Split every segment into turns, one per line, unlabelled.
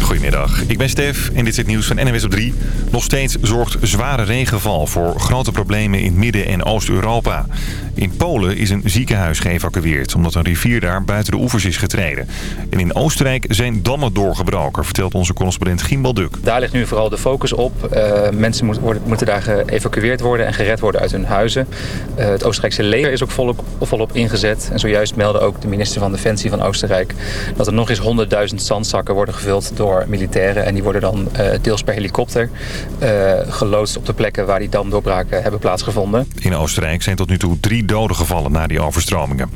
Goedemiddag, ik ben Stef en dit is het nieuws van NWS op 3. Nog steeds zorgt zware regenval voor grote problemen in Midden- en Oost-Europa. In Polen is een ziekenhuis geëvacueerd omdat een rivier daar buiten de oevers is getreden. En in Oostenrijk zijn dammen doorgebroken, vertelt onze correspondent Gimbal Duk.
Daar ligt nu vooral de focus op. Uh, mensen moet, worden, moeten daar geëvacueerd worden en gered worden uit hun huizen. Uh, het Oostenrijkse leger is ook volop, volop ingezet. En zojuist meldde ook de minister van Defensie van Oostenrijk... dat er nog eens 100.000 zandzakken worden gevuld door militairen. En die worden dan uh, deels per helikopter geloodst op de plekken waar die damdoorbraken hebben plaatsgevonden.
In Oostenrijk zijn tot nu toe drie doden gevallen na die overstromingen.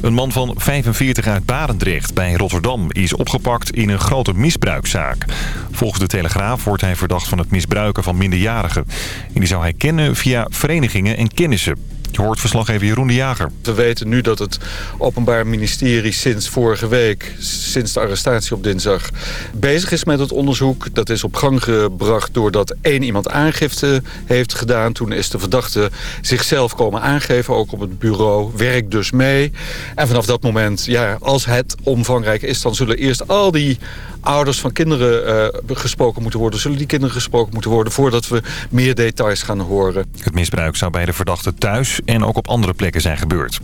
Een man van 45 uit Barendrecht bij Rotterdam is opgepakt in een grote misbruikzaak. Volgens de Telegraaf wordt hij verdacht van het misbruiken van minderjarigen. En die zou hij kennen via verenigingen en kennissen. Je hoort verslaggever Jeroen de Jager.
We weten nu dat het Openbaar Ministerie sinds vorige week, sinds de arrestatie op dinsdag, bezig is met het onderzoek. Dat is op gang gebracht doordat één iemand aangifte heeft gedaan. Toen is de verdachte zichzelf komen aangeven, ook op het bureau. Werkt dus mee. En vanaf dat moment, ja, als het omvangrijk is, dan zullen eerst al die ouders van kinderen uh, gesproken moeten worden. Zullen die kinderen gesproken moeten worden voordat we meer details gaan horen.
Het misbruik zou bij de verdachte thuis en ook op andere plekken zijn gebeurd.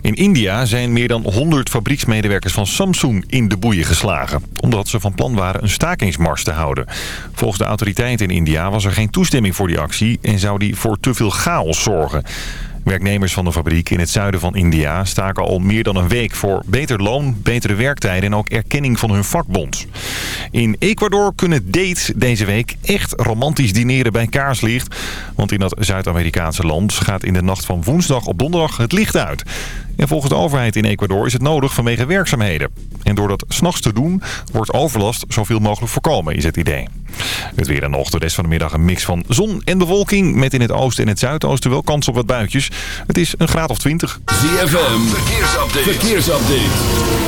In India zijn meer dan 100 fabrieksmedewerkers van Samsung in de boeien geslagen. Omdat ze van plan waren een stakingsmars te houden. Volgens de autoriteiten in India was er geen toestemming voor die actie... en zou die voor te veel chaos zorgen. Werknemers van de fabriek in het zuiden van India staken al meer dan een week voor beter loon, betere werktijden en ook erkenning van hun vakbond. In Ecuador kunnen dates deze week echt romantisch dineren bij kaarslicht. Want in dat Zuid-Amerikaanse land gaat in de nacht van woensdag op donderdag het licht uit. En volgens de overheid in Ecuador is het nodig vanwege werkzaamheden. En door dat s'nachts te doen, wordt overlast zoveel mogelijk voorkomen, is het idee. Het weer en nog de rest van de middag een mix van zon en bewolking... met in het oosten en het zuidoosten wel kans op wat buitjes. Het is een graad of 20.
ZFM, verkeersupdate. verkeersupdate.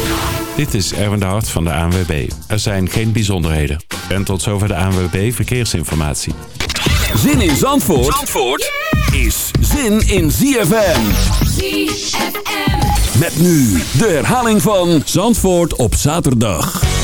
Dit is Erwin de Hart van de ANWB. Er zijn geen bijzonderheden. En tot zover de ANWB Verkeersinformatie.
Zin in Zandvoort, Zandvoort is zin in ZFM. ZFM. Met nu de herhaling van Zandvoort op zaterdag.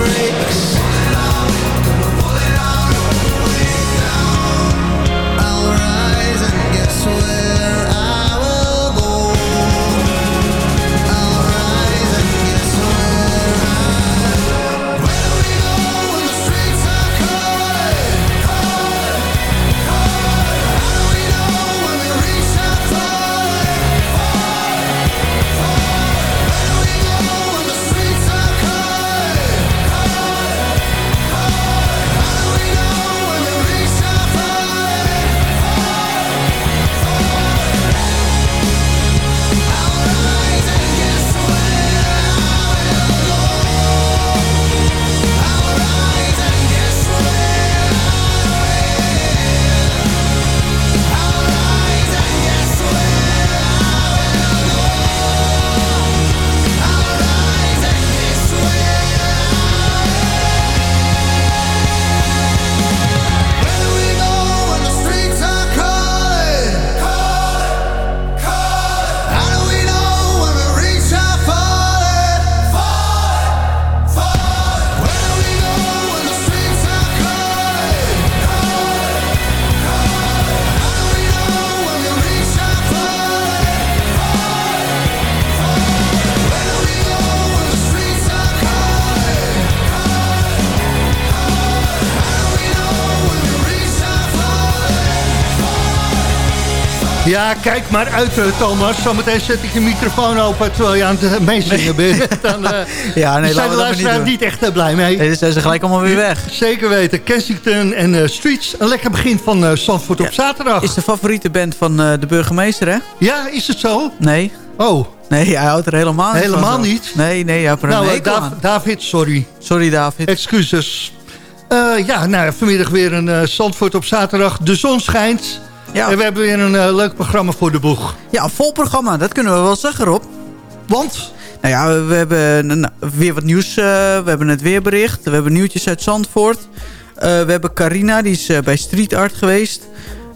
breaks.
Ja, kijk maar uit, Thomas. Zometeen zet ik je microfoon open terwijl je aan het meezingen nee. bent. Dan uh, ja, nee, zijn de luisteraars niet, echt blij mee.
Nee, zijn ze gelijk allemaal weer weg.
Zeker weten. Kensington en uh, Streets. Een lekker begin van uh, Zandvoort op zaterdag.
Is de favoriete band van de burgemeester, hè?
Ja, is het zo?
Nee.
Oh.
Nee, hij houdt er helemaal
niet Helemaal niet?
Nee, nee, ja,
nou, David, sorry.
Sorry, David.
Excuses. Ja, nou, vanmiddag weer een Zandvoort op zaterdag. De zon schijnt. Ja. En we hebben weer een uh, leuk programma voor de boeg.
Ja, vol programma. Dat kunnen we wel zeggen, Rob.
Want?
Nou ja, we hebben een, weer wat nieuws. we hebben het weerbericht. We hebben nieuwtjes uit Zandvoort. we hebben Carina, die is bij Street Art geweest.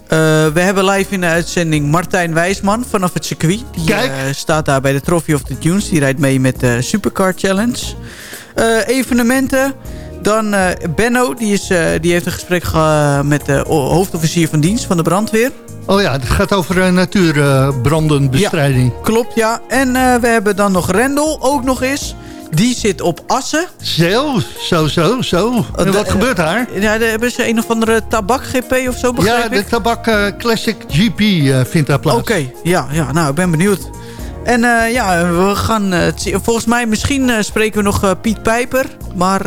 we hebben live in de uitzending Martijn Wijsman vanaf het circuit. Die
Kijk.
staat daar bij de Trophy of the Dunes. Die rijdt mee met de Supercar Challenge. evenementen. Dan uh, Benno, die, is, uh, die heeft een gesprek gehad met de hoofdofficier van dienst van de brandweer.
Oh ja, het gaat over natuurbrandenbestrijding.
Ja, klopt, ja. En we hebben dan nog Rendel, ook nog eens. Die zit op Assen.
Zo, zo, zo, zo. En wat gebeurt daar?
Ja, daar hebben ze een of andere tabak-GP of zo, begrijp
Ja, de tabak Classic GP vindt daar plaats.
Oké, ja, ja, nou, ik ben benieuwd. En uh, ja, we gaan... Uh, volgens mij, misschien uh, spreken we nog Piet Pijper. Maar,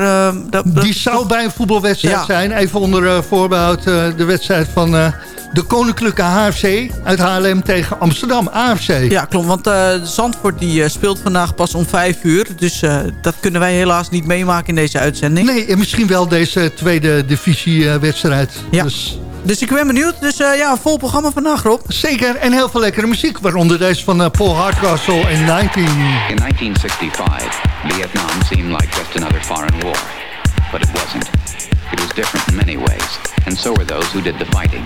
dat, Die zou bij een voetbalwedstrijd ja. zijn. Even onder voorbehoud de wedstrijd van de Koninklijke HFC uit Haarlem tegen Amsterdam AFC.
Ja, klopt. Want Zandvoort die, speelt vandaag pas om vijf uur. Dus dat kunnen wij helaas niet meemaken in deze uitzending.
Nee, en misschien wel deze tweede divisiewedstrijd.
ja. Dus dus ik ben benieuwd. Dus uh, ja, vol programma vandaag, Rob.
Zeker, en heel veel lekkere muziek. Waaronder deze van uh, Paul Hardcastle in 19.
In 1965, Vietnam seemed like just another foreign war. But it wasn't. It was different in many ways. And so were those who did the fighting.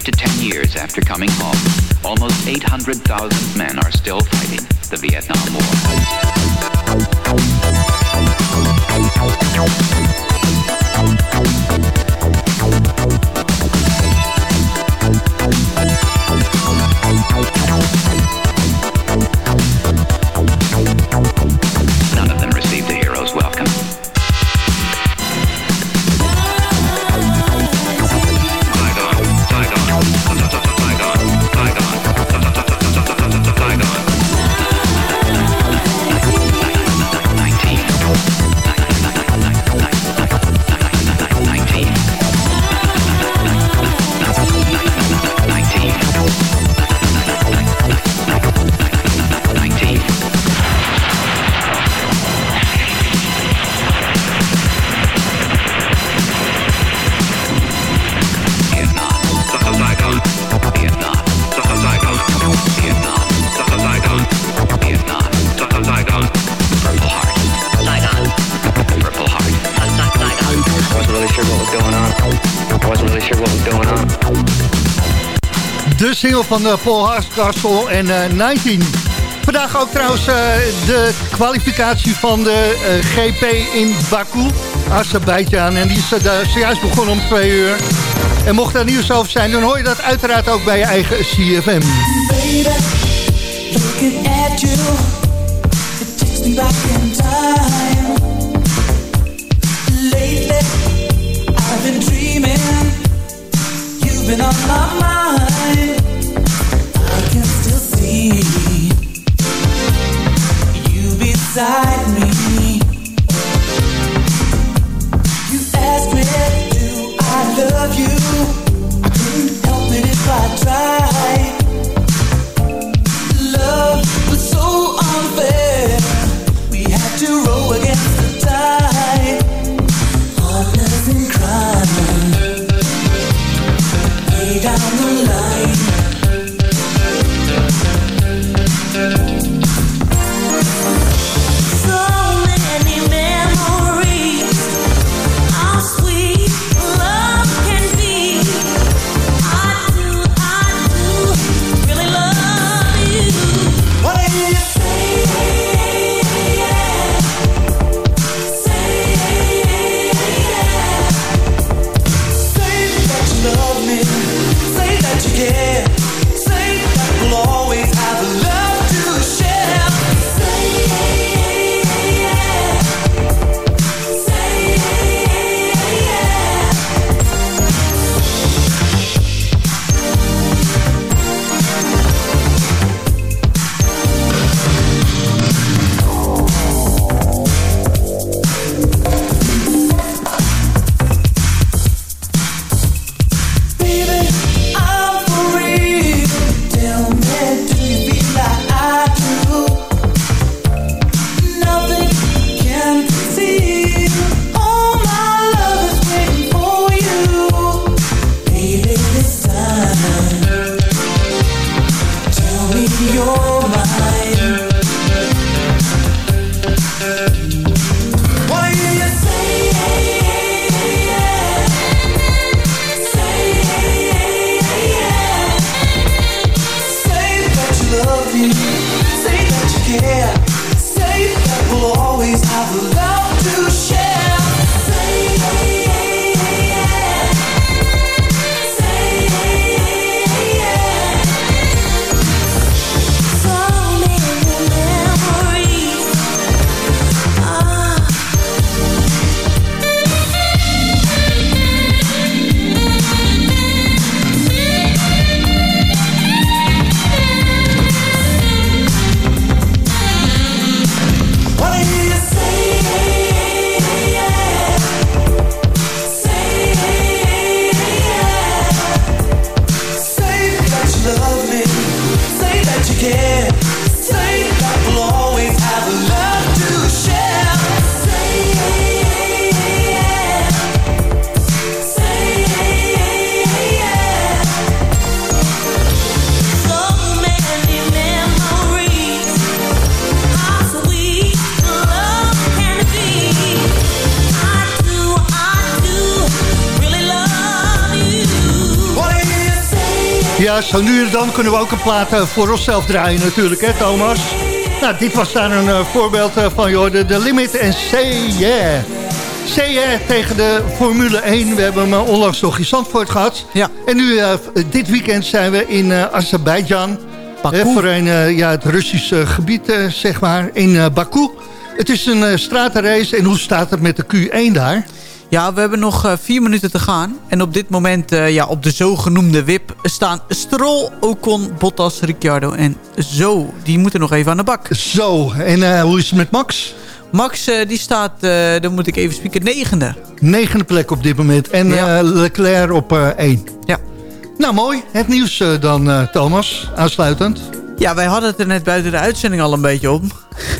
8 to 10 years after coming home, almost 800,000 men are still fighting the Vietnam War.
Van uh, Paul Hardcastle en uh, 19. Vandaag ook trouwens uh, de kwalificatie van de GP in Baku, Azerbeidzjan. En die is zojuist begonnen om twee uur. En mocht daar nieuws over zijn, dan hoor je dat uiteraard ook bij je eigen CFM. Lately, I've been dreaming, you've been on my mind. Beside me. Zo nu en dan kunnen we ook een plaat eh, voor onszelf draaien natuurlijk, hè Thomas? Nou, dit was daar een eh, voorbeeld eh, van, joh, de, de Limit en Say Yeah. Say Yeah tegen de Formule 1. We hebben hem onlangs nog in Zandvoort gehad.
Ja.
En nu, dit weekend zijn we in eh Azerbeidzjan. Voor een, ja, het Russische gebied, zeg maar, in Baku. Het is een stratenrace. En hoe staat het met de Q1 daar?
Ja, we hebben nog vier minuten te gaan. En op dit moment ja, op de zogenoemde WIP staan Stroll, Ocon, Bottas, Ricciardo en Zo. Die moeten nog even aan de bak.
Zo, en eh, hoe is het met Max?
Max eh, die staat, eh, dan moet ik even spieken, negende.
Negende plek op dit moment. En
Ja.
Leclerc op één.
Ja.
Nou, mooi. Het nieuws dan, Thomas. Aansluitend.
Ja, wij hadden het er net buiten de uitzending al een beetje om.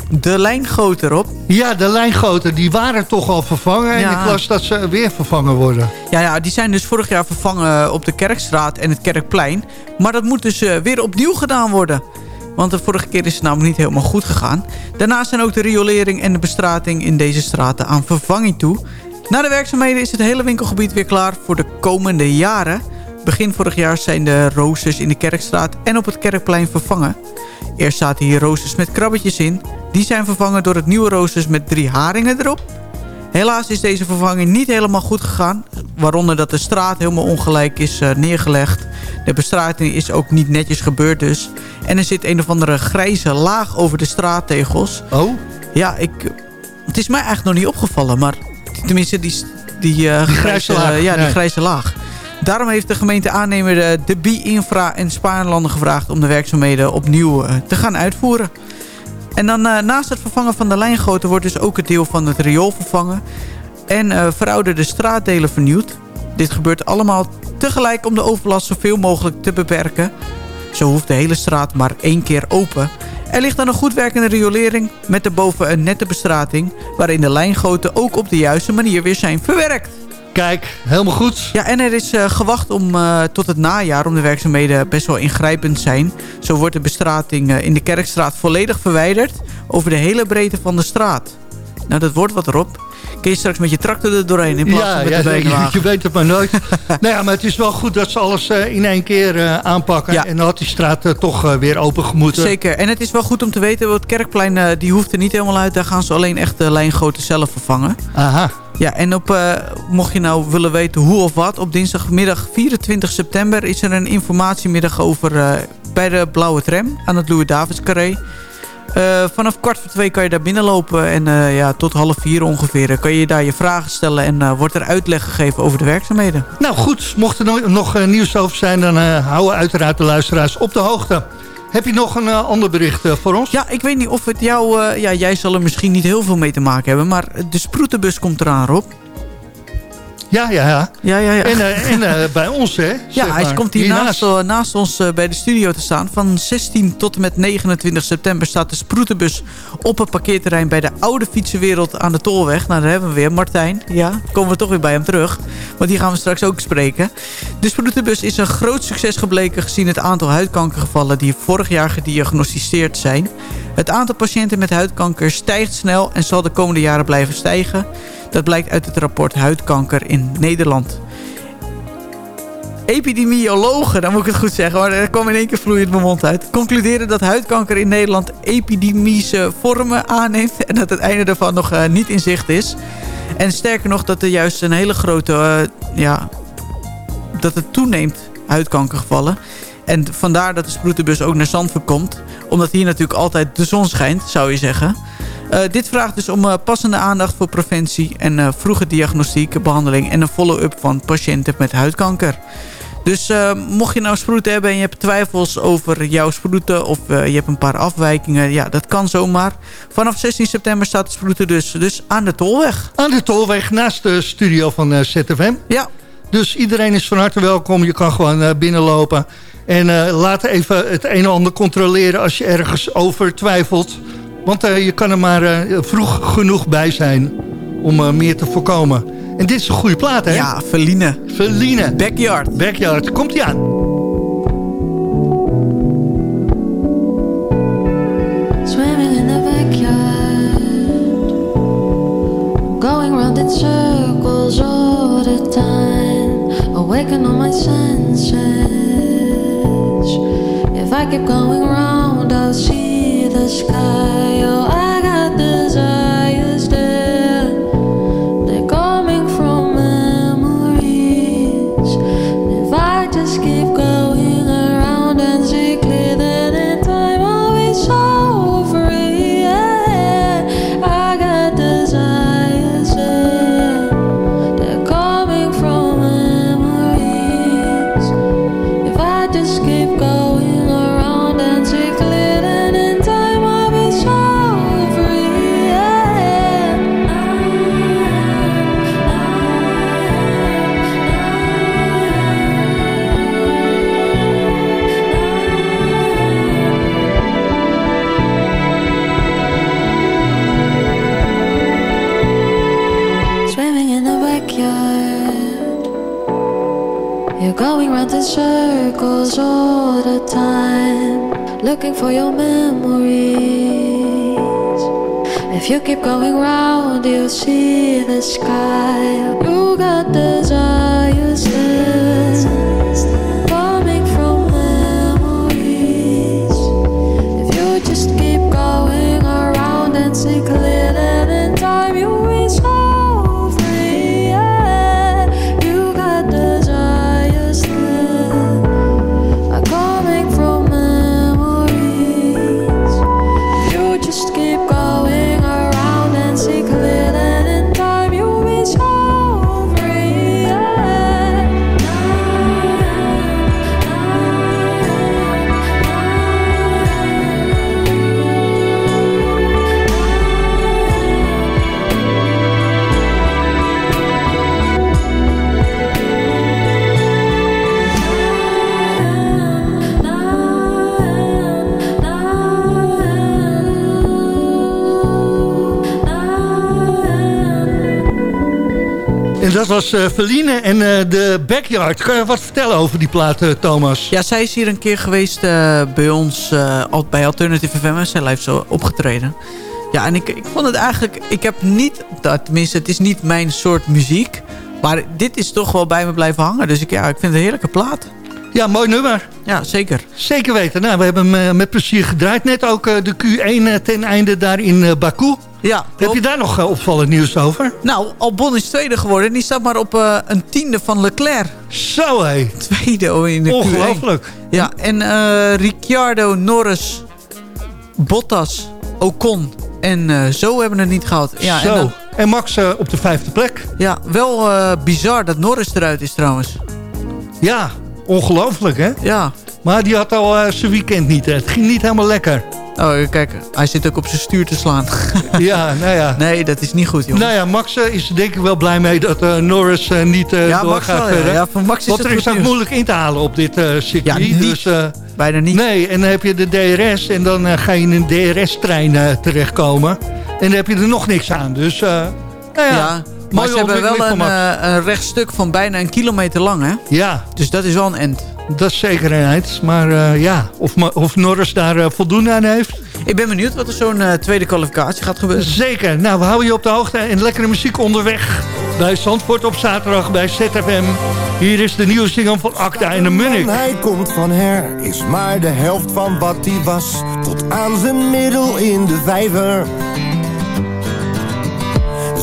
De lijngoot erop.
Ja, de lijngoten die waren toch al vervangen. En ik las dat ze weer vervangen worden.
Ja, ja, die zijn dus vorig jaar vervangen op de Kerkstraat en het Kerkplein. Maar dat moet dus eh, weer opnieuw gedaan worden. Want de vorige keer is het namelijk niet helemaal goed gegaan. Daarnaast zijn ook de riolering en de bestrating in deze straten aan vervanging toe. Na de werkzaamheden is het hele winkelgebied weer klaar voor de komende jaren. Begin vorig jaar zijn de roosters in de Kerkstraat en op het Kerkplein vervangen. Eerst zaten hier roosters met krabbetjes in. Die zijn vervangen door het nieuwe roosters met drie haringen erop. Helaas is deze vervanging niet helemaal goed gegaan. Waaronder dat de straat helemaal ongelijk is eh, neergelegd. De bestrating is ook niet netjes gebeurd dus. En er zit een of andere grijze laag over de straattegels.
Oh?
Ja, ik, het is mij eigenlijk nog niet opgevallen. Maar tenminste, die, die, eh,
grijze laag,
ja, die
nee.
grijze laag. Daarom heeft de gemeente aannemer de, de B-Infra en Spaarlanden gevraagd... om de werkzaamheden opnieuw eh, te gaan uitvoeren. En dan eh, naast het vervangen van de lijngoten... wordt dus ook het deel van het riool vervangen... en eh, verouderde straatdelen vernieuwd. Dit gebeurt allemaal tegelijk om de overlast zoveel mogelijk te beperken. Zo hoeft de hele straat maar één keer open. Er ligt dan een goed werkende riolering met daarboven een nette bestrating... waarin de lijngoten ook op de juiste manier weer zijn verwerkt.
Kijk, helemaal goed.
Ja, en er is eh, gewacht om, eh, tot het najaar, om de werkzaamheden best wel ingrijpend zijn. Zo wordt de bestrating eh, in de Kerkstraat volledig verwijderd over de hele breedte van de straat. Nou, dat wordt wat erop. Kun je straks met je tractor er doorheen in plaats
Ja,
van met
ja
de
je, je weet het maar nooit. nou ja, maar het is wel goed dat ze alles in één keer aanpakken.
Ja.
En dan had die straat toch weer open gemoeten.
Zeker. En het is wel goed om te weten, want het Kerkplein die hoeft er niet helemaal uit. Daar gaan ze alleen echt de lijngoten zelf vervangen.
Aha.
Ja, en op, eh, mocht je nou willen weten hoe of wat... op dinsdagmiddag 24 september is er een informatiemiddag over... eh, bij de Blauwe Tram aan het Louis-Davids-carré. Eh, vanaf kwart voor twee kan je daar binnenlopen... en ja, tot half vier ongeveer kan je daar je vragen stellen... en wordt er uitleg gegeven over de werkzaamheden.
Nou goed, mocht er no- nog eh, nieuws over zijn... dan houden uiteraard de luisteraars op de hoogte. Heb je nog een eh, ander bericht eh, voor ons?
Ja, ik weet niet of het jou... eh, ja, jij zal er misschien niet heel veel mee te maken hebben... maar de sproetenbus komt eraan, Rob.
Ja, ja, ja.
Ja, ja, ja.
En, eh, en eh, bij ons, hè?
Ja, hij
maar.
komt hier
Hiernaast.
naast, eh, naast ons eh, bij de studio te staan. Van 16 tot en met 29 september staat de sproetenbus op het parkeerterrein bij de oude fietsenwereld aan de Tolweg. Nou, daar hebben we weer Martijn. Ja, komen we toch weer bij hem terug. Want die gaan we straks ook spreken. De sproetenbus is een groot succes gebleken gezien het aantal huidkankergevallen die vorig jaar gediagnosticeerd zijn. Het aantal patiënten met huidkanker stijgt snel en zal de komende jaren blijven stijgen. Dat blijkt uit het rapport Huidkanker in Nederland epidemiologen, dan moet ik het goed zeggen, maar er kwam in één keer vloeiend mijn mond uit, concluderen dat huidkanker in Nederland epidemische vormen aanneemt en dat het einde daarvan nog eh, niet in zicht is. En sterker nog, dat er juist een hele grote, eh, ja, dat het toeneemt, huidkankergevallen. En vandaar dat de sproetenbus ook naar Zandvoort komt, omdat hier natuurlijk altijd de zon schijnt, zou je zeggen. Eh, dit vraagt dus om eh, passende aandacht voor preventie en eh, vroege diagnostiek, behandeling en een follow-up van patiënten met huidkanker. Dus mocht je nou sproeten hebben en je hebt twijfels over jouw sproeten of je hebt een paar afwijkingen, ja, dat kan zomaar. Vanaf 16 september staat de sproeten dus, dus aan de Tolweg.
Aan de Tolweg, naast de studio van ZFM.
Ja.
Dus iedereen is van harte welkom. Je kan gewoon binnenlopen. En laat even het een en ander controleren als je ergens over twijfelt. Want eh, je kan er maar eh, vroeg genoeg bij zijn om eh, meer te voorkomen. En dit is een goede plaat, hè?
Ja, Verline.
Verline.
Backyard.
Backyard. Komt-ie aan.
Swimming in the backyard, going round in circles all the time, awaken all my senses. If I keep going round, I'll see sky. Oh, I all the time, looking for your memories. If you keep going round, you'll see the sky. You got desires
was Feline en eh, de Backyard. Kan je wat vertellen over die plaat, eh, Thomas?
Ja, zij is hier een keer geweest bij ons bij Alternative FM. en Zij heeft zo opgetreden. Ja, en ik, ik vond het eigenlijk... Ik heb niet... dat- Tenminste, het is niet mijn soort muziek. Maar dit is toch wel bij me blijven hangen. Dus ik, ja, ik vind het een heerlijke plaat.
Ja, mooi nummer.
Ja, zeker.
Zeker weten. Nou, we hebben hem met plezier gedraaid. Net ook de Q1 eh, ten einde daar in Baku.
Ja,
Heb je daar nog eh, opvallend nieuws over?
Nou, Albon is tweede geworden. Die staat maar op eh, een tiende van Leclerc.
Zo hé.
Tweede in de Q1.
Ongelooflijk.
Ja, en eh, Ricciardo, Norris, Bottas, Ocon en zo hebben we het niet gehad. Ja,
Zo.
En,
En, Max op de vijfde plek.
ja wel bizar dat Norris eruit is trouwens.
Ja, ongelooflijk hè?
Ja.
Maar die had al zijn weekend niet. hè. Het ging niet helemaal lekker.
Oh, kijk, hij zit ook op zijn stuur te slaan.
Ja, nou ja.
Nee, dat is niet goed, jongens.
Nou ja, Max eh, is denk ik wel blij mee dat eh, Norris eh, niet eh,
Ja, Max
doorgaat
wel, ja. Ja, voor Max is
Want er is ook moeilijk in te halen op dit circuit.
Ja, niet.
Dus,
Bijna niet.
nee, en dan heb je de DRS en dan ga je in een DRS-trein terechtkomen. En dan heb je er nog niks aan. Dus, nou ja,
Ja, maar ze hebben wel een,
Max.
een rechtstuk van bijna een kilometer lang, hè?
Ja,
Dus dat is wel een end.
Dat is zeker een eind. Maar eh, ja, of, of Norris daar eh, voldoende aan heeft.
Ik ben benieuwd wat er zo'n eh, tweede kwalificatie gaat gebeuren.
Zeker. Nou, we houden je op de hoogte. En lekkere muziek onderweg. Bij Zandvoort op zaterdag bij ZFM. Hier is de nieuwe single van Acta en de Munich.
Hij komt van her, is maar de helft van wat hij was. Tot aan zijn middel in de vijver.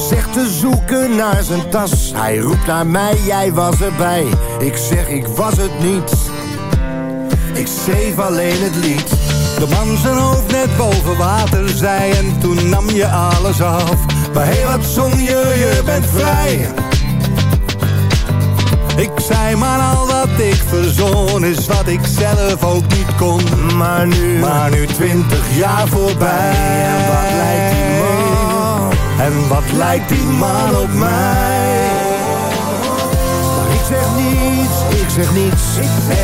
Zegt te zoeken naar zijn tas. Hij roept naar mij, jij was erbij. Ik zeg, ik was het niet. Ik schreef alleen het lied.
De man zijn hoofd net boven water zei en toen nam je alles af.
Maar hé, wat zong je, je bent vrij.
Ik zei maar al wat ik verzon is wat ik zelf ook niet kon.
Maar nu,
Maar nu twintig jaar voorbij.
En wat lijkt die man?
En wat lijkt die man op mij?
Maar ik zeg niets, ik zeg niets.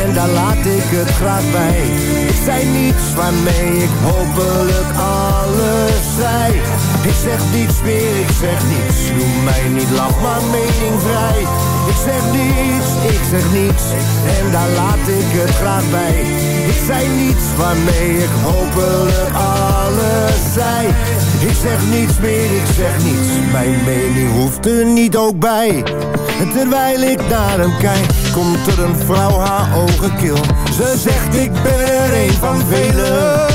En daar laat ik het graag bij. Ik zei niets waarmee ik hopelijk alles zei. Ik zeg niets meer, ik zeg niets. Noem mij niet laf, maar meningvrij Ik zeg niets, ik zeg niets. En daar laat ik het graag bij. Ik zei niets waarmee ik hopelijk alles zei Ik zeg niets meer, ik zeg niets Mijn mening hoeft er niet ook bij en terwijl ik naar hem kijk, komt er een vrouw haar ogen kil. Ze zegt ik ben er een van velen.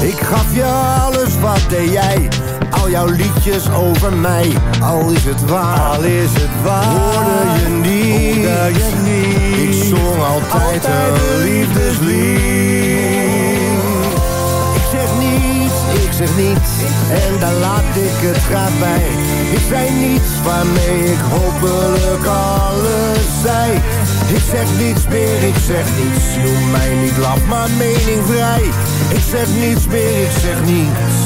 Ik gaf je alles, wat deed jij? Al jouw liedjes over mij, al is het waar.
Al is het waar.
Hoorde je niet?
Hoorde je niet?
Ik zong altijd, een liefdeslied. Ik zeg niets En daar laat ik het graag bij. Ik zei niets waarmee ik hopelijk alles zei? Ik zeg niets meer, ik zeg niets. Noem mij niet laf, maar meningvrij Ik zeg niets meer, ik zeg niets.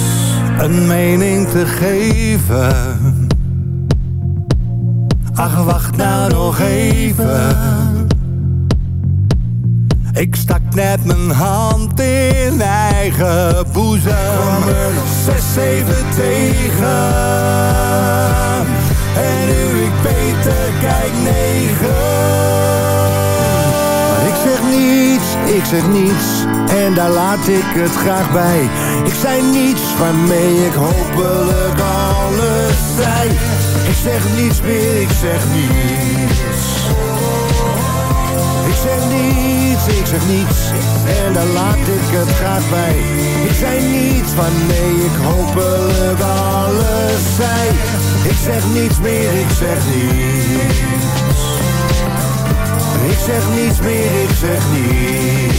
Een mening te geven. Ach, wacht nou nog even. Ik stak net mijn hand in eigen boezem.
Kwam er nog zes, zeven tegen En nu ik beter kijk negen Maar ik zeg niets, ik zeg niets en daar laat ik het graag bij. Ik zei niets waarmee ik hopelijk alles zei. Ik zeg niets meer, ik zeg niets. Ik zeg niets, ik zeg niets en daar laat ik het graag bij. Ik zei niets waarmee ik hopelijk alles zei. Ik zeg niets meer, ik zeg niets. Ik zeg niets meer, ik zeg niets.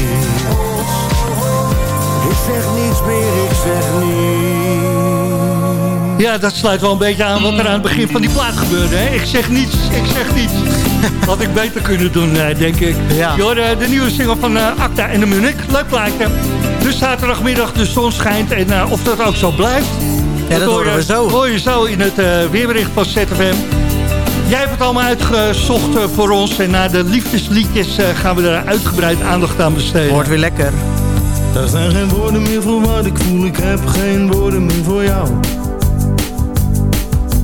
Ik zeg niets meer, ik zeg niets.
Ja, dat sluit wel een beetje aan wat er aan het begin van die plaat gebeurde. Hè? Ik zeg niets, ik zeg niets. Had ik beter kunnen doen, eh, denk ik.
Ja.
Je hoorde de nieuwe single van eh, Acta en de Munich. Leuk plaatje. Dus zaterdagmiddag de zon schijnt. En eh, of dat ook zo blijft...
Ja, dat
hoor
horen
je-
we zo.
hoor je zo in het eh, weerbericht van ZFM. Jij hebt het allemaal uitgezocht eh, voor ons. En na de liefdesliedjes eh, gaan we er uitgebreid aandacht aan besteden.
Wordt weer lekker.
Er zijn geen woorden meer voor wat ik voel, ik heb geen woorden meer voor jou.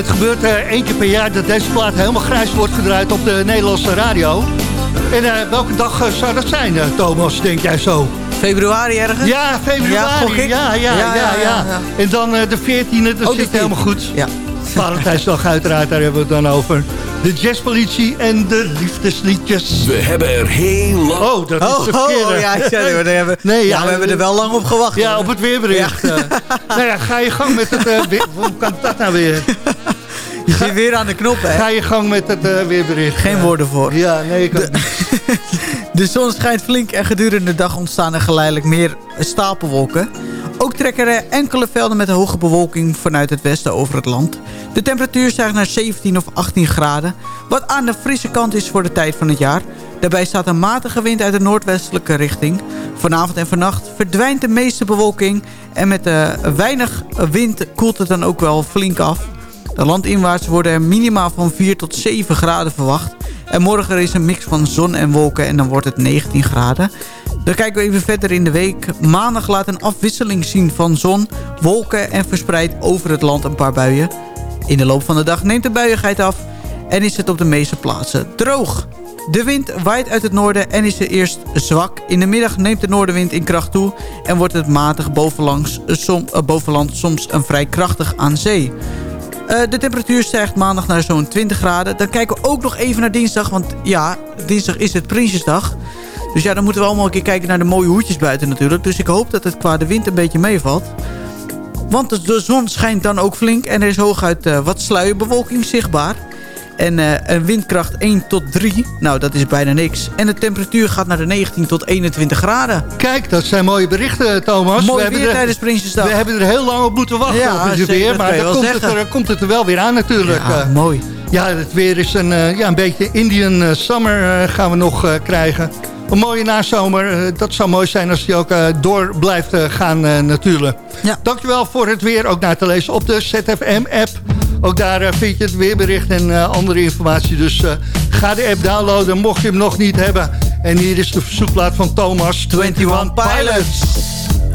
Het gebeurt eh, één keer per jaar dat deze plaat helemaal grijs wordt gedraaid op de Nederlandse radio. En eh, welke dag eh, zou dat zijn, Thomas, denk jij zo?
Februari ergens?
Ja, februari.
Ja.
Ja, ja, ja, ja. En dan de 14e, dat
Oh, de
zit helemaal goed.
Ja.
Valentijnsdag uiteraard, daar hebben we het dan over. De jazzpolitie en de liefdesliedjes.
We hebben er heel lang...
Oh, dat is
Oh,
de
oh, ja, sorry, we hebben,
Nee,
ja, we hebben er wel lang op gewacht.
Ja,
hoor.
op het weerbericht. eh. nou ja, ga je gang met het... eh, weer- hoe kan dat nou weer?
Je zit weer aan de knop, hè?
Ga je gang met het eh, weerbericht.
Geen woorden voor.
Ja, nee, ik niet.
De zon schijnt flink en gedurende de dag ontstaan er geleidelijk meer stapelwolken. Ook trekken er enkele velden met hoge bewolking vanuit het westen over het land. De temperatuur stijgt naar 17 of 18 graden, wat aan de frisse kant is voor de tijd van het jaar. Daarbij staat een matige wind uit de noordwestelijke richting. Vanavond en vannacht verdwijnt de meeste bewolking en met de weinig wind koelt het dan ook wel flink af. Landinwaarts worden er minimaal van 4 tot 7 graden verwacht. En morgen is een mix van zon en wolken en dan wordt het 19 graden. Dan kijken we even verder in de week. Maandag laat een afwisseling zien van zon, wolken en verspreid over het land een paar buien. In de loop van de dag neemt de buiigheid af en is het op de meeste plaatsen droog. De wind waait uit het noorden en is er eerst zwak. In de middag neemt de noordenwind in kracht toe en wordt het matig bovenlangs, som, eh, bovenland soms een vrij krachtig aan zee. Eh, de temperatuur stijgt maandag naar zo'n 20 graden. Dan kijken we ook nog even naar dinsdag. Want ja, dinsdag is het Prinsjesdag. Dus ja, dan moeten we allemaal een keer kijken naar de mooie hoedjes buiten natuurlijk. Dus ik hoop dat het qua de wind een beetje meevalt. Want de- zon schijnt dan ook flink. En er is hooguit eh, wat sluierbewolking zichtbaar. En eh, een windkracht 1 tot 3. Nou, dat is bijna niks. En de temperatuur gaat naar de 19 tot 21 graden.
Kijk, dat zijn mooie berichten, Thomas.
Mooi
we
weer
er,
tijdens Prinsjesdag.
We hebben er heel lang op moeten wachten
Ja,
op het weer. Maar dan komt het, er, komt het er wel weer aan natuurlijk.
Ja,
Eh,
mooi.
Ja, het weer is een, eh, ja, een beetje Indian eh, summer eh, gaan we nog eh, krijgen. Een mooie nazomer. eh, dat zou mooi zijn als die ook eh, door blijft eh, gaan eh, natuurlijk.
Ja.
Dankjewel voor het weer. Ook naar te lezen op de ZFM-app. Ook daar eh, vind je het weerbericht en eh, andere informatie. Dus eh, ga de app downloaden mocht je hem nog niet hebben. En hier is de verzoekplaat van Thomas, 21 Pilots.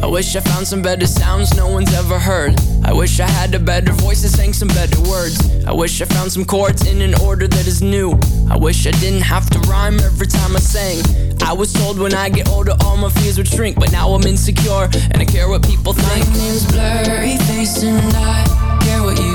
I wish I found some better sounds no one's ever heard. I wish I had a better voice and sang some better words. I wish I found some chords in an order that is new. I wish I didn't have to rhyme every time I sang. I was told when I get older all my fears would shrink, but now I'm insecure and I care what people think.
My name's Blurry Face and I care what you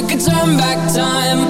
we could turn back time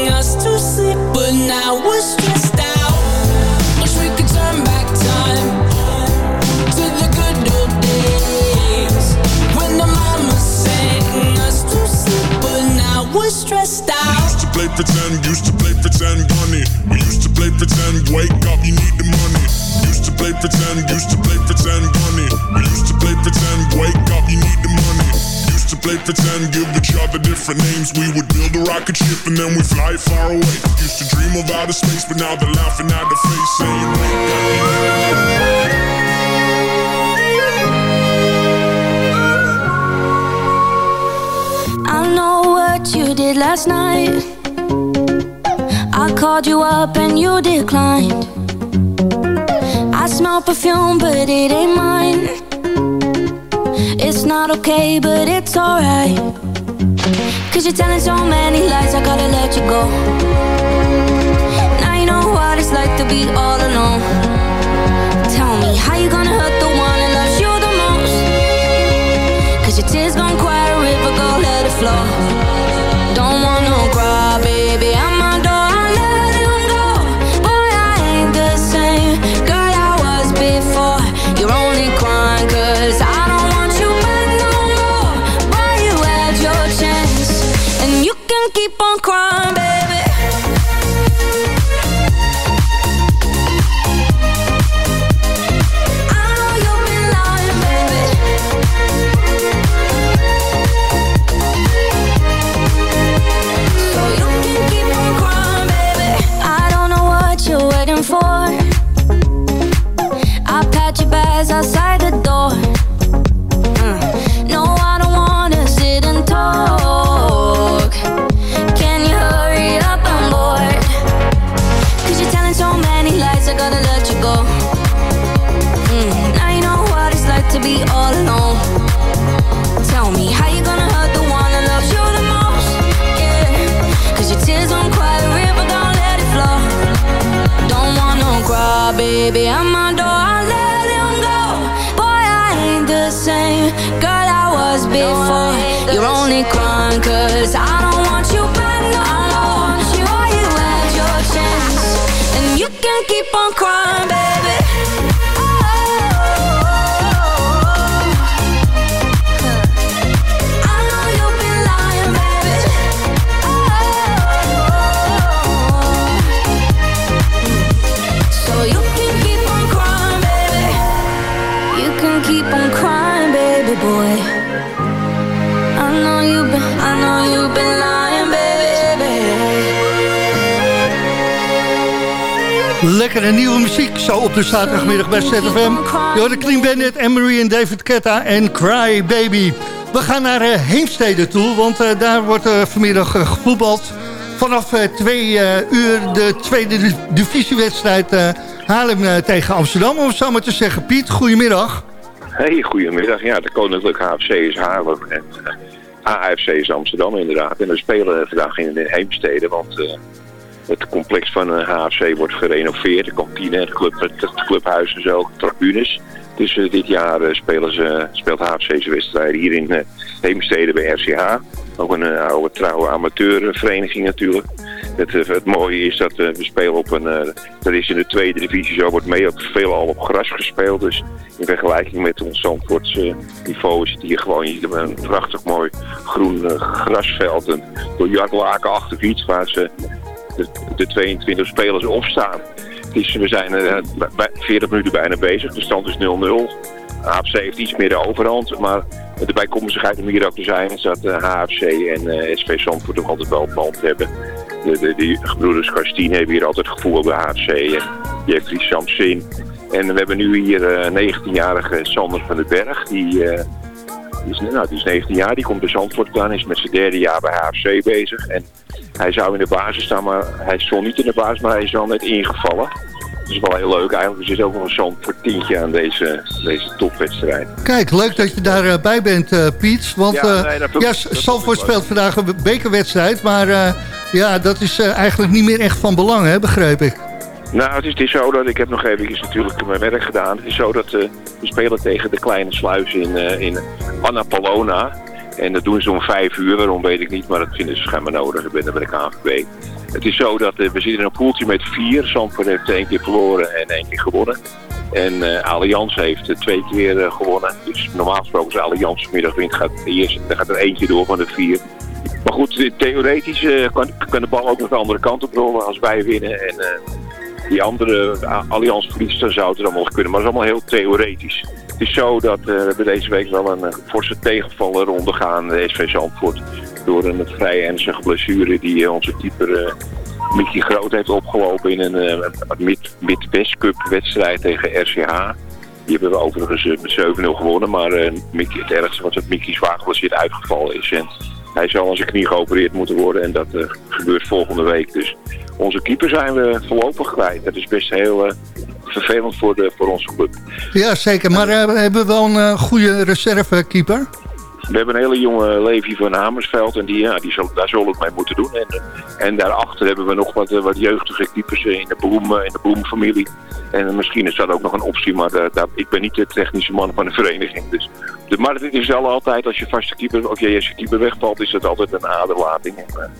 pretend, Used to play pretend money. we used to play pretend, bunny. We used to play pretend, wake up, you need play pretend, give each other different names. We would build a rocket ship and then we fly far away. Used to dream of outer space, but now they're laughing at the face, saying, wake
know what you did last night. I called you up and you declined. I smell perfume, but it ain't mine. It's not okay, but it's alright. Cause you're telling so many lies, I gotta let you go. Now you know what it's like to be all alone. Tell me, how you gonna hurt the one that loves you the most? Cause your tears gon' quiet a river, go let it flow.
Lekkere nieuwe muziek, zo op de zaterdagmiddag bij ZFM. Je de Clean Bandit, Emery en David Ketta en Cry Baby. We gaan naar eh, Heemstede toe, want eh, daar wordt eh, vanmiddag gevoetbald. Vanaf twee uur de tweede di- divisiewedstrijd Haarlem tegen Amsterdam. Om het zo maar te zeggen, Piet, goedemiddag.
Hey, goedemiddag. Ja, de Koninklijke HFC is Haarlem en AFC is Amsterdam inderdaad. En we spelen vandaag in de Heemstede, want het complex van de HFC wordt gerenoveerd. De kantine, het, club, het, clubhuis en zo, tribunes. Dus eh, dit jaar eh, spelen ze, speelt HFC zijn wedstrijd hier in eh, Heemstede bij RCH. Ook een eh, oude trouwe amateurvereniging natuurlijk. Het, eh, het mooie is dat eh, we spelen op een... eh, dat is in de tweede divisie zo, wordt mee ook veel al op gras gespeeld. Dus in vergelijking met ons Zandvoortse niveau is het hier gewoon een prachtig mooi groen eh, grasveld. Een biljartlakenachtig iets waar ze de, de 22 spelers opstaan. Is, we zijn eh, bij 40 minuten bijna bezig. De stand is 0-0. HFC heeft iets meer de overhand. Maar de bijkomstigheid om hier ook te zijn is dat eh, HFC en eh, SV Zandvoort toch altijd wel band hebben. De, de, de gebroeders Karstien hebben hier altijd gevoel bij HFC. En Jeffrey Samsin. En we hebben nu hier eh 19-jarige Sander van den Berg. Die, eh, is, nou, die is 19 jaar, die komt bij Zandvoort aan. Is met zijn derde jaar bij HFC bezig. En hij zou in de basis staan, maar hij stond niet in de basis, maar hij is al net ingevallen. Dat is wel heel leuk. Eigenlijk er zit ook nog een Zandvoort tientje aan deze, deze topwedstrijd.
Kijk, leuk dat je daarbij bij bent, eh, Piet. Want
Ja,
ja,
nee,
ja, speelt vandaag een bekerwedstrijd. Maar eh, ja, dat is eh, eigenlijk niet meer echt van belang, hè, begreep ik.
Nou, het is, het is zo dat ik heb nog eventjes natuurlijk mijn werk gedaan. Het is zo dat eh, we spelen tegen de kleine sluis in, eh in Annapolona. En dat doen ze om vijf uur, waarom weet ik niet, maar dat vinden ze schijnbaar nodig. Ik ben er bij de KNVB. Het is zo dat eh, we zitten in een poeltje met vier. Zandvoort heeft één keer verloren en één keer gewonnen. En eh Allianz heeft eh, twee keer gewonnen. Dus normaal gesproken als Allianz vanmiddag wint, gaat, eerst, dan gaat er eentje door van de vier. Maar goed, theoretisch kan, kan de bal ook nog de andere kant op rollen als wij winnen. En die andere A- Allianz verliest, dan allemaal kunnen. Maar dat is allemaal heel theoretisch. Het is zo dat eh, we deze week wel een eh, forse tegenvaller ondergaan, de SV Zandvoort. Door een vrij ernstige blessure die eh, onze keeper eh, Mickey Groot heeft opgelopen in een eh, Mid- Mid-West Cup wedstrijd tegen RCH. Die hebben we overigens eh, met 7-0 gewonnen, maar eh, Mickey, het ergste was dat Mickey zwaar geblesseerd uitgevallen is. En hij zal aan zijn knie geopereerd moeten worden en dat eh, gebeurt volgende week. Dus onze keeper zijn we voorlopig kwijt. Dat is best heel eh, vervelend voor, de, voor onze club.
Ja, zeker. Maar eh, we hebben wel een eh, goede reservekeeper.
We hebben een hele jonge Levi van Amersveld en die, ja, die zal, daar zullen we het mee moeten doen. En, en daarachter hebben we nog wat, wat jeugdige keepers in de, bloem, in de bloemfamilie. En misschien is dat ook nog een optie, maar daar, ik ben niet de technische man van de vereniging. Dus, de, maar het is wel altijd, als je vaste keeper, of je eerste keeper wegvalt, is dat altijd een aderlating. En,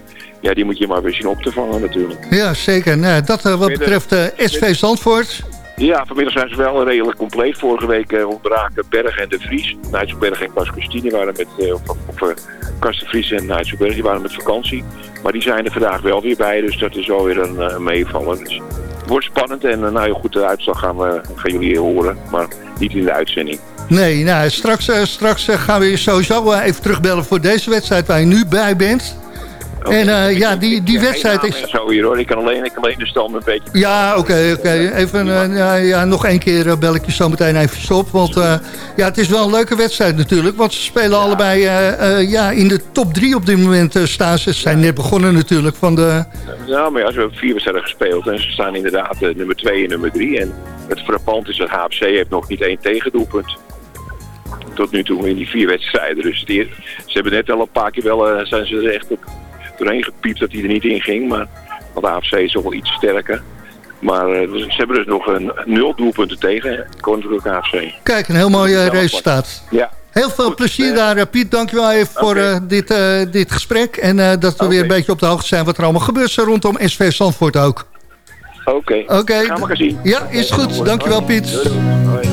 ja, die moet je maar weer zien op te vangen natuurlijk.
Ja, zeker. Nou, dat eh, wat betreft eh, SV Zandvoort.
Ja, vanmiddag zijn ze wel redelijk compleet. Vorige week eh, ontbraken Berg en de Vries. Nijtselberg en Kaskustine waren met, eh, of, of Kas de Vries en Nijtselberg, die waren met vakantie. Maar die zijn er vandaag wel weer bij, dus dat is wel weer een meevaller. Dus het wordt spannend en nou ja, goed, de uitslag gaan, we, gaan jullie horen, maar niet in de uitzending.
Nee, nou, straks, straks gaan we je sowieso even terugbellen voor deze wedstrijd waar je nu bij bent. En eh, ja, die, die wedstrijd is...
Zo hier hoor, ik kan alleen, ik kan alleen de stand een beetje...
Ja, oké, oké. Even eh, ja, ja, nog één keer eh, bel ik je zo meteen even op. Want ja, het is wel een leuke wedstrijd natuurlijk. Want ze spelen allebei ja, in de top drie op dit moment staan ze. Zijn net begonnen natuurlijk van de...
Ja, maar ja, ze hebben vier wedstrijden gespeeld en ze staan inderdaad nummer 2 en nummer 3. En het frappant is dat HFC heeft nog niet één tegendoelpunt. Tot nu toe in die vier wedstrijden. Dus die, ze hebben net al een paar keer wel, zijn ze er echt op, doorheen gepiept dat hij er niet in ging. Maar want de AFC is toch wel iets sterker. Maar eh, ze hebben dus nog een nul doelpunten tegen Koninklijke AFC.
Kijk, een heel mooi eh, resultaat.
Ja.
Heel veel plezier daar, eh, Piet. Dankjewel even voor dit, dit gesprek. En dat we weer een beetje op de hoogte zijn wat er allemaal gebeurt zo rondom SV Zandvoort ook.
Oké,
Oké.
gaan we elkaar zien.
Ja, is goed. Dankjewel, Piet.
If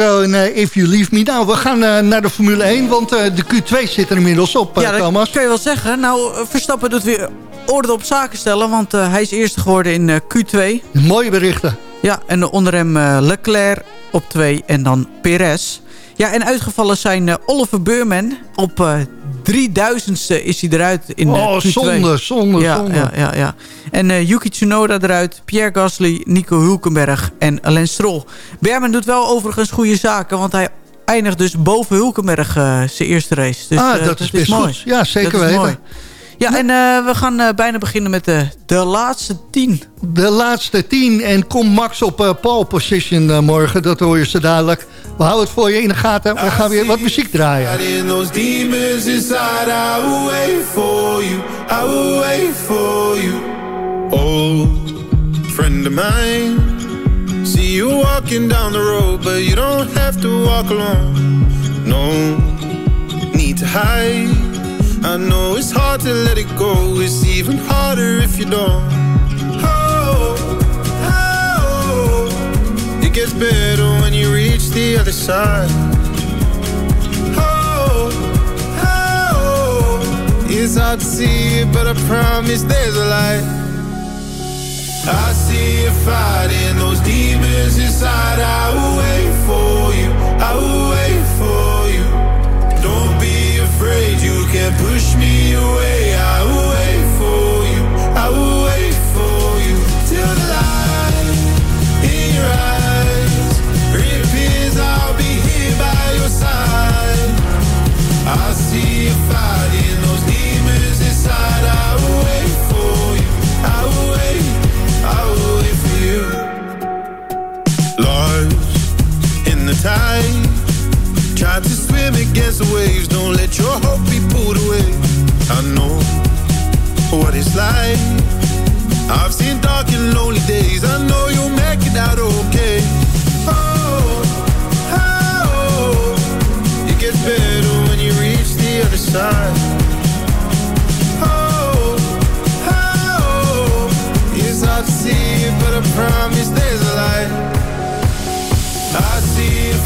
En eh, If You Leave Me. Nou, we gaan eh, naar de Formule 1, want eh, de Q2 zit er inmiddels op,
ja, dat
Thomas.
kun je wel zeggen. Nou, Verstappen doet weer orde op zaken stellen. Want hij is eerste geworden in eh, Q2.
Mooie berichten.
Ja, en onder hem Leclerc op 2 en dan Perez. Ja, en uitgevallen zijn Oliver Beurman. Op 3000ste is hij eruit in eh,
Oh,
Q2.
zonde, zonde,
ja,
zonde.
Ja, ja, ja. En eh, Yuki Tsunoda eruit, Pierre Gasly, Nico Hulkenberg en Alain Stroll. Berman doet wel overigens goede zaken, want hij eindigt dus boven Hulkenberg eh, zijn eerste race. Dus,
ah,
eh,
dat is best
mooi.
goed. Ja, zeker weten.
Ja, en eh, we gaan eh, bijna beginnen met de, de laatste tien.
De laatste tien. En kom Max op eh, pole position eh, morgen. Dat hoor je zo dadelijk. We houden het voor je in de gaten. We gaan weer wat muziek draaien.
In those demons inside, I will wait for you. I will wait for you. Old friend of mine. See you walking down the road, but you don't have to walk alone. No need to hide. I know it's hard to let it go. It's even harder if you don't. Oh, oh, it gets better when you reach the other side. Oh, oh, it's hard to see it, but I promise there's a light. I see you fighting those demons inside. I will wait for you. I will wait can push me away. I will wait for you. I will wait for you till the light in your eyes reappears. I'll be here by your side. I see you fighting those demons inside. I will wait for you. I will wait. I will wait for you. Lost in the tide. Tried to swim against the waves. Don't let your hope be pulled away. I know what it's like. I've seen dark and lonely days. I know you'll make it out okay. Oh, oh, it gets better when you reach the other side. Oh, oh, it's hard to see it, but I promise there's a light. I see you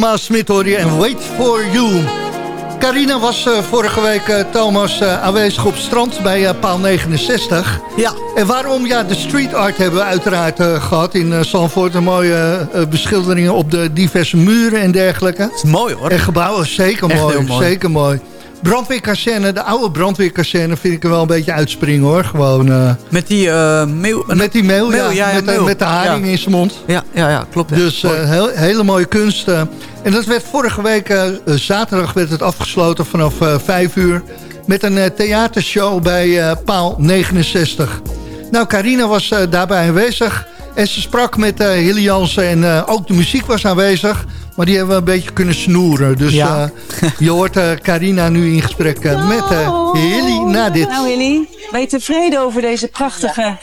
Maas Smit hoor je en Wait For You. Carina was eh, vorige week, eh, Thomas, eh, aanwezig op strand bij paal 69.
Ja.
En waarom? Ja, de street art hebben we uiteraard eh, gehad in uh, Zandvoort. Een mooie beschilderingen op de diverse muren en dergelijke.
Is mooi hoor.
En gebouwen, zeker
Echt
mooi. Zeker mooi. Brandweerkazerne, de oude brandweerkazerne vind ik er wel een beetje uitspringen hoor. Gewoon,
Met die mail...
met die mail, ja,
mail, ja, ja,
met, met de haring
Ja.
in zijn mond.
Ja, ja, ja klopt.
Dus heel, hele mooie kunst. Eh. en dat werd vorige week, eh, eh, zaterdag werd het afgesloten vanaf eh 5 uur. Met een eh, theatershow bij eh, paal 69. Nou, Carina was eh, daarbij aanwezig. En ze sprak met eh Hilly Jansen en eh, ook de muziek was aanwezig. Maar die hebben we een beetje kunnen snoeren. Dus
Ja.
eh, je hoort eh, Carina nu in gesprek eh, met uh, Hilly na dit.
Nou Hilly, ben je tevreden over deze prachtige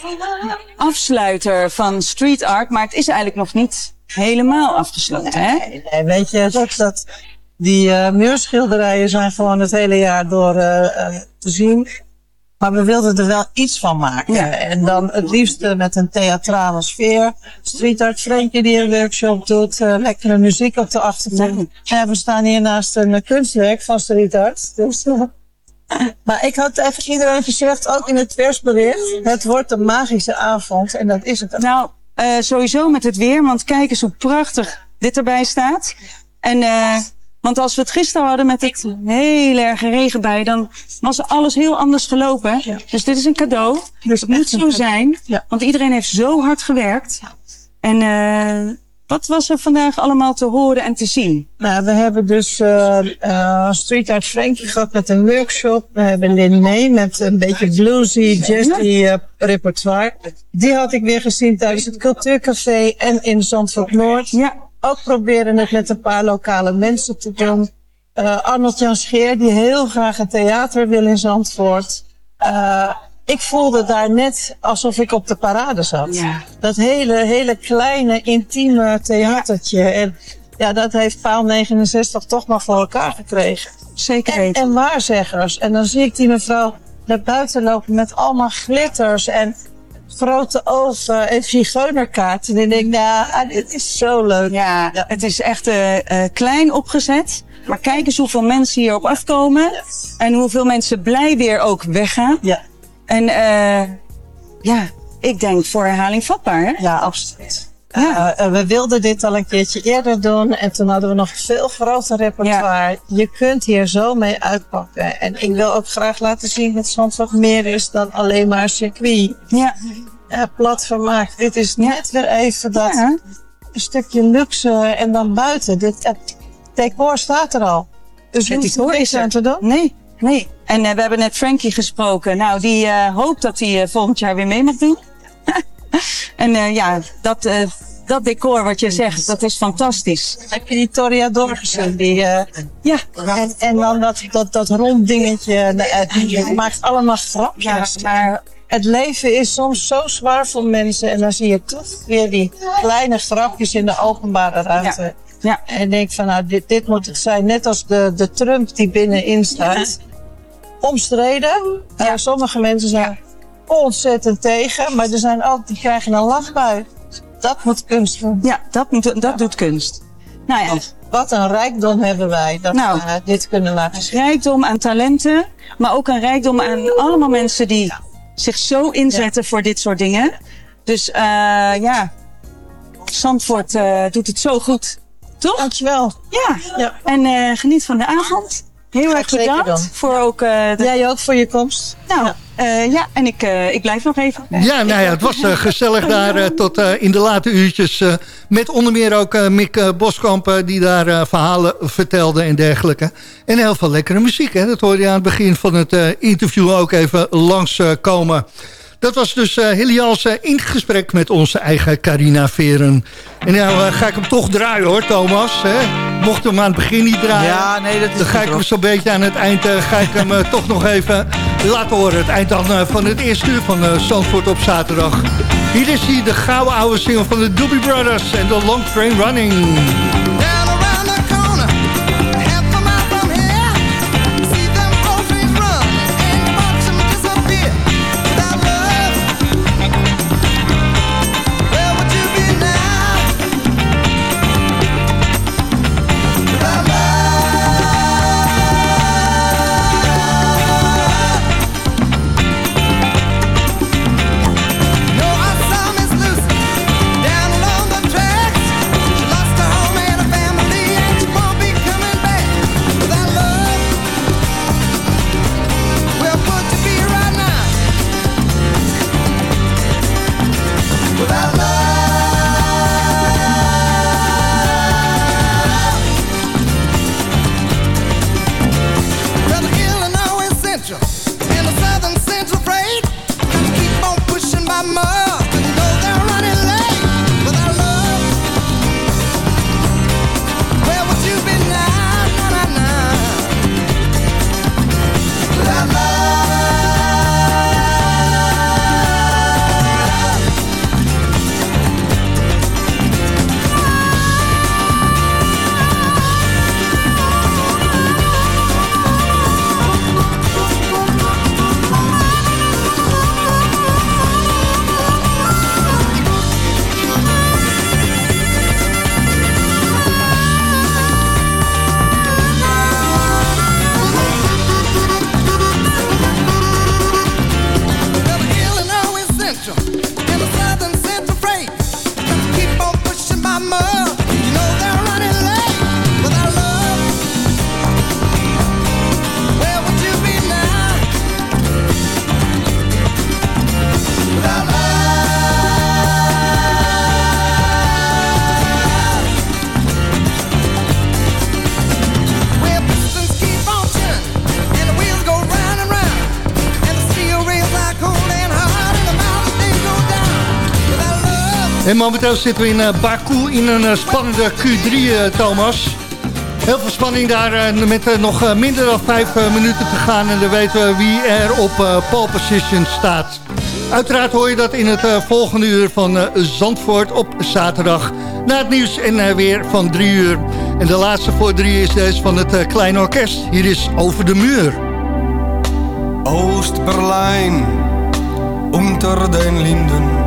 afsluiter van street art? Maar het is eigenlijk nog niet helemaal afgesloten, hè?
Nee, weet je, dat, dat, die eh, muurschilderijen zijn gewoon het hele jaar door eh, te zien. Maar we wilden er wel iets van maken. En dan het liefst eh, met een theatrale sfeer. Street Art die een workshop doet. lekkere muziek op de achtergrond. En we staan hier naast een kunstwerk van Street Art. Dus, maar ik had even iedereen gezegd, ook in het persbericht. Het wordt een magische avond. En dat is het.
Nou, eh, sowieso met het weer, want kijk eens hoe prachtig dit erbij staat. En, eh, want als we het gisteren hadden met het heel erge regenbui, dan was alles heel anders gelopen. Dus dit is een cadeau. Dus het moet zo zijn, want iedereen heeft zo hard gewerkt. En eh, wat was er vandaag allemaal te horen en te zien?
Nou, we hebben dus eh eh, Street Art Frankie gehad met een workshop. We hebben Lin May met een beetje bluesy, jazzy eh, repertoire. Die had ik weer gezien tijdens het Cultuurcafé en in Zandvoort Noord.
Ja.
Ook proberen het met een paar lokale mensen te doen. Eh, Arnold Jan Scheer, die heel graag een theater wil in Zandvoort. Eh, ik voelde daar net alsof ik op de parade zat. Dat hele, hele kleine, intieme theatertje. En ja, dat heeft paal 69 toch maar voor elkaar gekregen.
Zeker
en, en waarzeggers. En dan zie ik die mevrouw naar buiten lopen met allemaal glitters en grote ogen en zigeunerkaarten. En ik denk, nou, dit is zo leuk.
Ja, het is echt eh, klein opgezet. Maar kijk eens hoeveel mensen hierop afkomen. En hoeveel mensen blij weer ook weggaan.
Ja.
En eh, ja, ik denk voor herhaling vatbaar. Hè?
Ja, absoluut. Eh, eh, we wilden dit al een keertje eerder doen en toen hadden we nog veel groter repertoire. Je kunt hier zo mee uitpakken. En ik wil ook graag laten zien dat Zandvoort meer is dan alleen maar circuit.
Ja.
Ja, plat vermaakt. Dit is net weer even dat een stukje luxe en dan buiten. Dit het decor staat er al. Dus
Het decor
is
er.
te doen.
Nee, nee. En eh, we hebben net Frankie gesproken. Nou, die eh, hoopt dat hij eh, volgend jaar weer mee mag doen. en ja, dat, dat decor wat je zegt, dat is fantastisch.
Heb je die Toreador gezien? Die, ja. En, en dan dat, dat, dat rond dingetje. Het maakt allemaal grapjes. maar het leven is soms zo zwaar voor mensen. En dan zie je toch weer die kleine grapjes in de openbare ruimte.
Ja.
En ik denk van nou, dit, dit moet het zijn. Net als de, de Trump die binnenin staat. Omstreden. Eh, sommige mensen zijn ontzettend tegen. Maar er zijn ook die krijgen een lachbui. Dat moet kunst doen.
Ja, dat, moet, dat doet kunst. Nou ja.
Wat een rijkdom hebben wij dat
Nou.
we dit kunnen laten zien.
rijkdom aan talenten, maar ook een rijkdom aan allemaal mensen die zich zo inzetten voor dit soort dingen. Dus eh ja, Zandvoort eh, doet het zo goed. Toch?
Dankjewel.
Ja.
Ja.
En eh, geniet van de avond. Heel erg bedankt voor ook... eh, de...
Jij ook voor je komst.
Nou, ja, ja en ik, eh, ik blijf nog even.
Ja, nou ja, het was eh, gezellig daar eh, tot eh, in de late uurtjes. eh, met onder meer ook eh, Mick eh, Boskamp, eh, die daar eh, verhalen vertelde en dergelijke. En heel veel lekkere muziek, hè? dat hoorde je aan het begin van het eh, interview ook even langskomen. komen. Dat was dus uh, Hilly Jansen in gesprek met onze eigen Carina Veren. En nou eh, ga ik hem toch draaien hoor, Thomas. Hè? Mocht hem aan het begin niet draaien.
Ja, nee, dat is
Dan ga ik hem zo'n beetje aan het eind eh, ga ik hem eh, toch nog even laten horen. Het eind dan eh, van het eerste uur van eh, Zandvoort op zaterdag. Hier is hij, de gouden oude single van de Doobie Brothers en de Long Train Running. En momenteel zitten we in eh, Baku in een eh, spannende Q3, eh, Thomas. Heel veel spanning daar met nog minder dan vijf minuten te gaan. En dan weten we wie er op pole position staat. Uiteraard hoor je dat in het volgende uur van Zandvoort op zaterdag. Na het nieuws en weer van drie uur. En de laatste voor drie is deze van het Kleine Orkest. Hier is Over de Muur.
Oost-Berlijn, unter den Linden.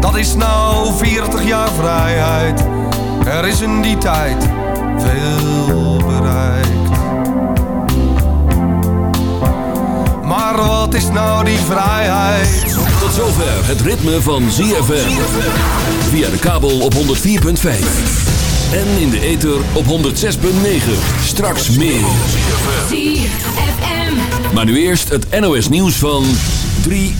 Dat is nou 40 jaar vrijheid. Er is in die tijd veel bereikt. Maar wat is nou die vrijheid?
Tot zover het ritme van ZFM. Via de kabel op 104.5. En in de ether op 106.9. Straks meer. Maar nu eerst het NOS nieuws van 3